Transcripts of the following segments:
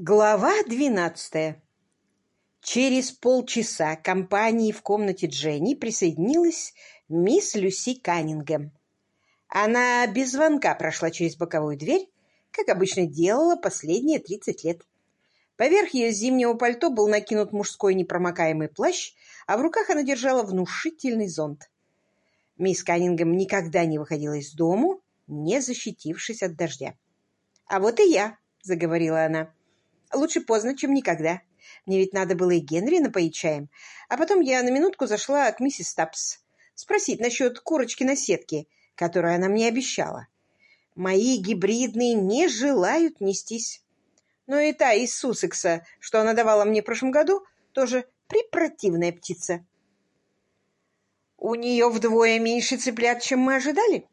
Глава двенадцатая. Через полчаса компании в комнате Дженни присоединилась мисс Люси Каннингем. Она без звонка прошла через боковую дверь, как обычно делала последние тридцать лет. Поверх ее зимнего пальто был накинут мужской непромокаемый плащ, а в руках она держала внушительный зонт. Мисс Каннингем никогда не выходила из дому, не защитившись от дождя. «А вот и я», — заговорила она. Лучше поздно, чем никогда. Мне ведь надо было и Генри напоить чаем. А потом я на минутку зашла к миссис Стапс спросить насчет курочки на сетке, которую она мне обещала. Мои гибридные не желают нестись. Но и та из Суссекса, что она давала мне в прошлом году, тоже припротивная птица. У нее вдвое меньше цыплят, чем мы ожидали.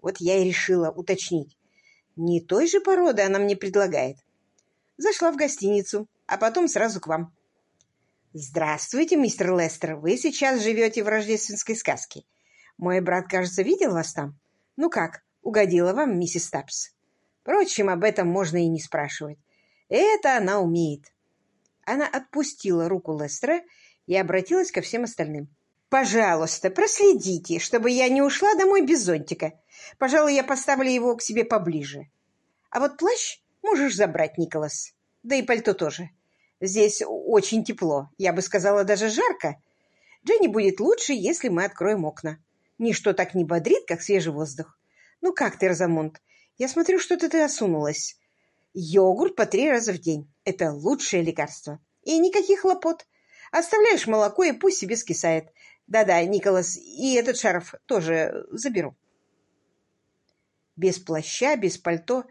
Вот я и решила уточнить. Не той же породы она мне предлагает. Зашла в гостиницу, а потом сразу к вам. «Здравствуйте, мистер Лестер. Вы сейчас живете в рождественской сказке. Мой брат, кажется, видел вас там. Ну как, угодила вам миссис Тапс?» Впрочем, об этом можно и не спрашивать. Это она умеет. Она отпустила руку Лестера и обратилась ко всем остальным. «Пожалуйста, проследите, чтобы я не ушла домой без зонтика. Пожалуй, я поставлю его к себе поближе. А вот плащ Можешь забрать, Николас. Да и пальто тоже. Здесь очень тепло, я бы сказала, даже жарко. Дженни будет лучше, если мы откроем окна. Ничто так не бодрит, как свежий воздух. Ну как ты, Розамонт? Я смотрю, что-то ты осунулась. Йогурт по три раза в день. Это лучшее лекарство. И никаких хлопот. Оставляешь молоко, и пусть себе скисает. Да-да, Николас, и этот шарф тоже заберу. Без плаща, без пальто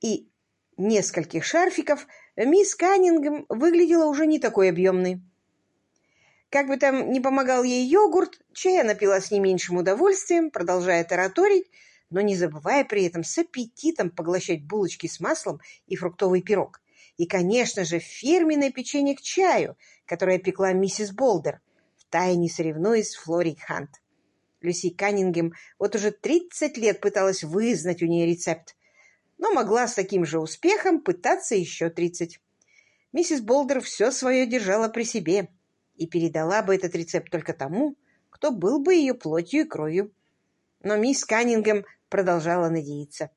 и нескольких шарфиков, мисс Каннингем выглядела уже не такой объемной. Как бы там ни помогал ей йогурт, чая напила с не меньшим удовольствием, продолжая тараторить, но не забывая при этом с аппетитом поглощать булочки с маслом и фруктовый пирог. И, конечно же, фирменное печенье к чаю, которое пекла миссис Болдер, втайне соревнуясь с Флори Хант. Люси Каннингем вот уже 30 лет пыталась вызнать у нее рецепт, но могла с таким же успехом пытаться еще тридцать. Миссис Болдер все свое держала при себе и передала бы этот рецепт только тому, кто был бы ее плотью и кровью. Но мисс Каннингем продолжала надеяться.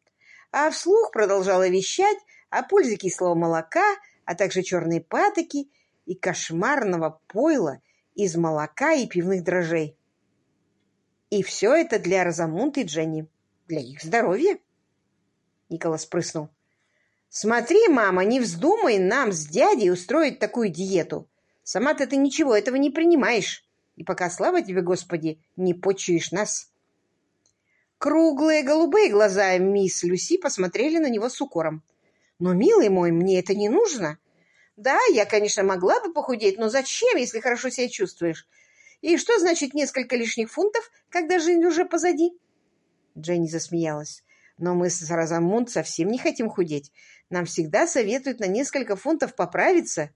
А вслух продолжала вещать о пользе кислого молока, а также черной патоки и кошмарного пойла из молока и пивных дрожжей. И все это для Розамунт и Дженни, для их здоровья. Николас прыснул. «Смотри, мама, не вздумай нам с дядей устроить такую диету. Сама-то ты ничего этого не принимаешь. И пока, слава тебе, Господи, не почуешь нас». Круглые голубые глаза мисс Люси посмотрели на него с укором. «Но, милый мой, мне это не нужно. Да, я, конечно, могла бы похудеть, но зачем, если хорошо себя чувствуешь? И что значит несколько лишних фунтов, когда жизнь уже позади?» Дженни засмеялась. Но мы с Розамунд совсем не хотим худеть. Нам всегда советуют на несколько фунтов поправиться.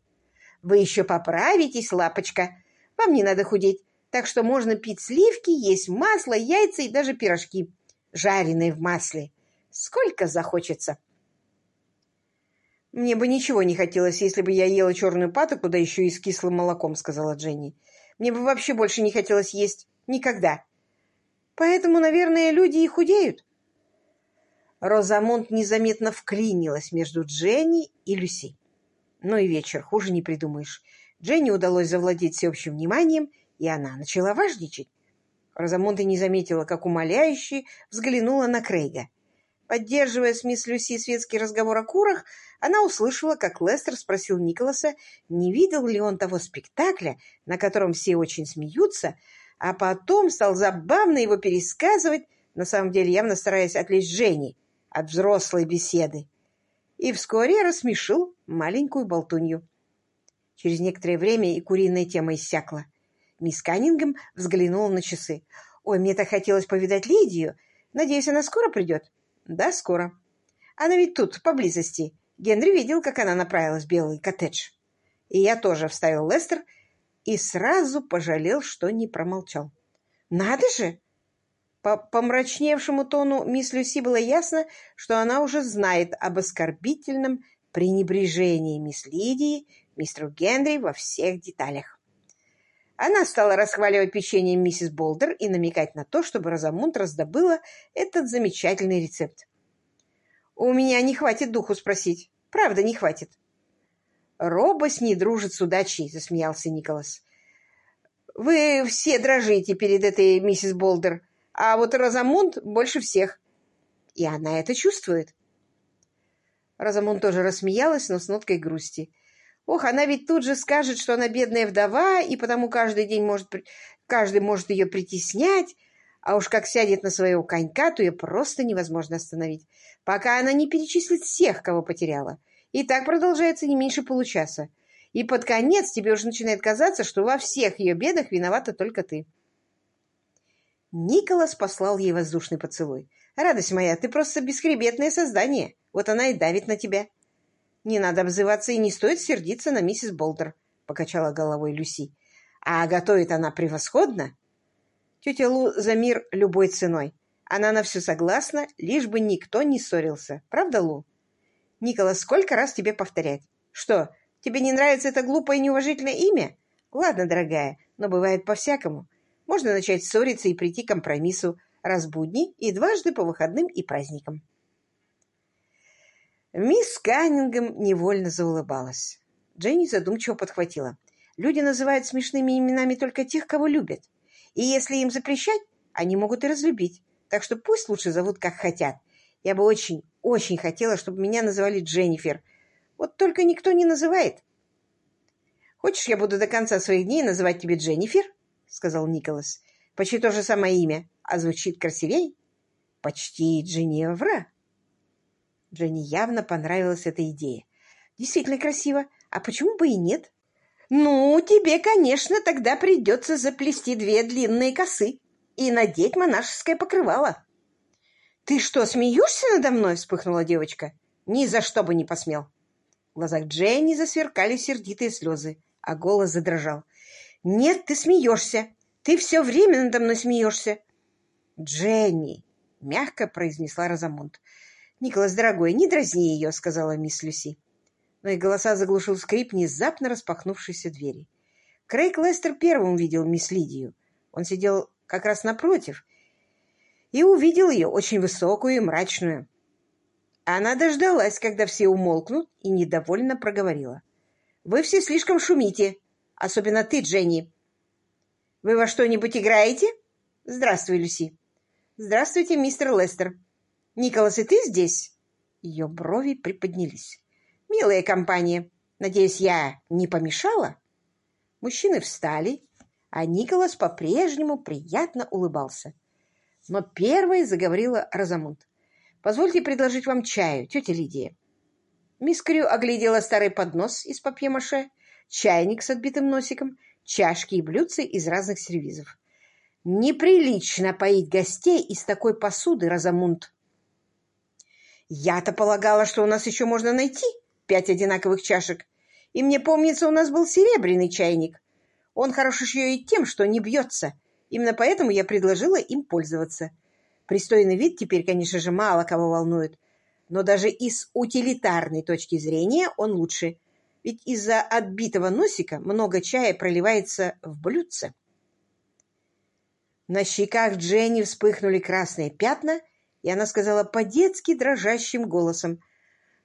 Вы еще поправитесь, лапочка. Вам не надо худеть. Так что можно пить сливки, есть масло, яйца и даже пирожки, жареные в масле. Сколько захочется. «Мне бы ничего не хотелось, если бы я ела черную патоку, да еще и с кислым молоком», — сказала Дженни. «Мне бы вообще больше не хотелось есть. Никогда. Поэтому, наверное, люди и худеют. Розамонт незаметно вклинилась между Дженни и Люси. Ну и вечер, хуже не придумаешь. Дженни удалось завладеть всеобщим вниманием, и она начала важничать. И не заметила, как умоляюще взглянула на Крейга. Поддерживая с мисс Люси светский разговор о курах, она услышала, как Лестер спросил Николаса, не видел ли он того спектакля, на котором все очень смеются, а потом стал забавно его пересказывать, на самом деле явно стараясь отвлечь Дженни, от взрослой беседы и вскоре рассмешил маленькую болтунью. Через некоторое время и куриная тема иссякла. Мисс Каннингем взглянула на часы. «Ой, мне так хотелось повидать Лидию. Надеюсь, она скоро придет?» «Да, скоро. Она ведь тут, поблизости. Генри видел, как она направилась в белый коттедж. И я тоже вставил Лестер и сразу пожалел, что не промолчал. «Надо же! По помрачневшему тону мисс Люси было ясно, что она уже знает об оскорбительном пренебрежение мисс Лидии мистеру Генри во всех деталях. Она стала расхваливать печенье миссис Болдер и намекать на то, чтобы Розамунд раздобыла этот замечательный рецепт. «У меня не хватит духу спросить. Правда, не хватит». «Робость не дружит с удачей», — засмеялся Николас. «Вы все дрожите перед этой миссис Болдер, а вот Розамунд больше всех. И она это чувствует». Розамунд тоже рассмеялась, но с ноткой грусти. Ох, она ведь тут же скажет, что она бедная вдова, и потому каждый день может, каждый может ее притеснять, а уж как сядет на своего конька, то ее просто невозможно остановить, пока она не перечислит всех, кого потеряла. И так продолжается не меньше получаса. И под конец тебе уже начинает казаться, что во всех ее бедах виновата только ты. Николас послал ей воздушный поцелуй. «Радость моя, ты просто бесхребетное создание. Вот она и давит на тебя». «Не надо обзываться и не стоит сердиться на миссис Болдер», — покачала головой Люси. «А готовит она превосходно». Тетя Лу за мир любой ценой. Она на все согласна, лишь бы никто не ссорился. Правда, Лу? Николас, сколько раз тебе повторять? Что, тебе не нравится это глупое и неуважительное имя? Ладно, дорогая, но бывает по-всякому. Можно начать ссориться и прийти к компромиссу раз будни и дважды по выходным и праздникам. Мисс Каннингем невольно заулыбалась. Дженни задумчиво подхватила. Люди называют смешными именами только тех, кого любят. И если им запрещать, они могут и разлюбить. Так что пусть лучше зовут, как хотят. Я бы очень, очень хотела, чтобы меня называли Дженнифер. Вот только никто не называет. «Хочешь, я буду до конца своих дней называть тебя Дженнифер?» — сказал Николас. «Почти то же самое имя, а звучит красивей?» «Почти Дженевра», Дженни явно понравилась эта идея. Действительно красиво. А почему бы и нет? Ну, тебе, конечно, тогда придется заплести две длинные косы и надеть монашеское покрывало. Ты что, смеешься надо мной? Вспыхнула девочка. Ни за что бы не посмел. В глазах Дженни засверкали сердитые слезы, а голос задрожал. «Нет, ты смеешься! Ты все время надо мной смеешься!» «Дженни!» — мягко произнесла Розамунд. «Николас, дорогой, не дразни ее», — сказала мисс Люси. Но их голоса заглушил скрип внезапно распахнувшейся двери. Крейг Лестер первым увидел мисс Лидию. Он сидел как раз напротив и увидел ее, очень высокую и мрачную. Она дождалась, когда все умолкнут, и недовольно проговорила. «Вы все слишком шумите, особенно ты, Дженни. Вы во что-нибудь играете? Здравствуй, Люси. Здравствуйте, мистер Лестер. «Николас, и ты здесь?» Ее брови приподнялись. «Милая компания, надеюсь, я не помешала?» Мужчины встали, а Николас по-прежнему приятно улыбался. Но первой заговорила Розамунд. «Позвольте предложить вам чаю, тетя Лидия». Мисс Крю оглядела старый поднос из папье-маше, чайник с отбитым носиком, чашки и блюдца из разных сервизов. «Неприлично поить гостей из такой посуды, Розамунд!» Я-то полагала, что у нас еще можно найти пять одинаковых чашек. И мне помнится, у нас был серебряный чайник. Он хорош еще и тем, что не бьется. Именно поэтому я предложила им пользоваться. Пристойный вид теперь, конечно же, мало кого волнует. Но даже из утилитарной точки зрения он лучше. Ведь из-за отбитого носика много чая проливается в блюдце. На щеках Дженни вспыхнули красные пятна, и она сказала по-детски дрожащим голосом.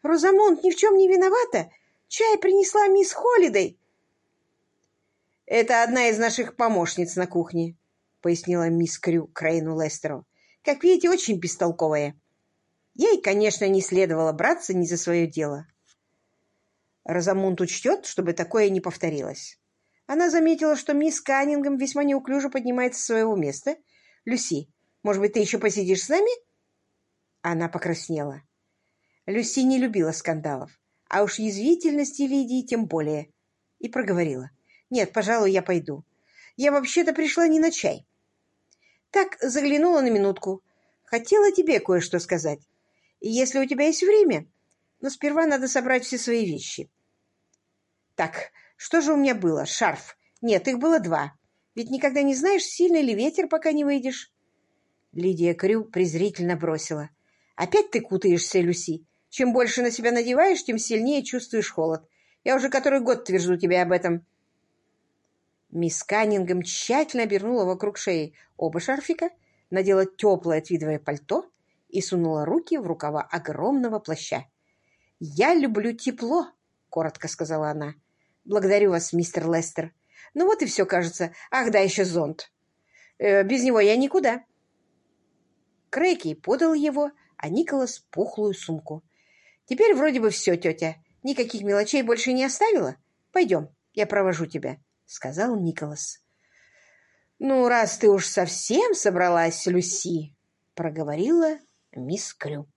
«Розамонт ни в чем не виновата. Чай принесла мисс Холидей». «Это одна из наших помощниц на кухне», — пояснила мисс Крю Крейну Лестеру. «Как видите, очень бестолковая. Ей, конечно, не следовало браться ни за свое дело». Розамунд учтет, чтобы такое не повторилось. Она заметила, что мисс Каннингем весьма неуклюже поднимается с своего места. «Люси, может быть, ты еще посидишь с нами?» Она покраснела. Люси не любила скандалов, а уж язвительности Лидии тем более. И проговорила. «Нет, пожалуй, я пойду. Я вообще-то пришла не на чай. Так, заглянула на минутку. Хотела тебе кое-что сказать. Если у тебя есть время, но сперва надо собрать все свои вещи». «Так, что же у меня было? Шарф. Нет, их было два. Ведь никогда не знаешь, сильный ли ветер, пока не выйдешь». Лидия Крю презрительно бросила. Опять ты кутаешься, Люси. Чем больше на себя надеваешь, тем сильнее чувствуешь холод. Я уже который год твержу тебе об этом. Мисс Каннингем тщательно обернула вокруг шеи оба шарфика, надела теплое твидовое пальто и сунула руки в рукава огромного плаща. «Я люблю тепло», — коротко сказала она. «Благодарю вас, мистер Лестер. Ну вот и все, кажется. Ах, да, еще зонт. Э, без него я никуда». Крейки подал его, а Николас — пухлую сумку. «Теперь вроде бы все, тетя. Никаких мелочей больше не оставила? Пойдем, я провожу тебя», — сказал Николас. «Ну, раз ты уж совсем собралась, Люси», — проговорила мисс Крю.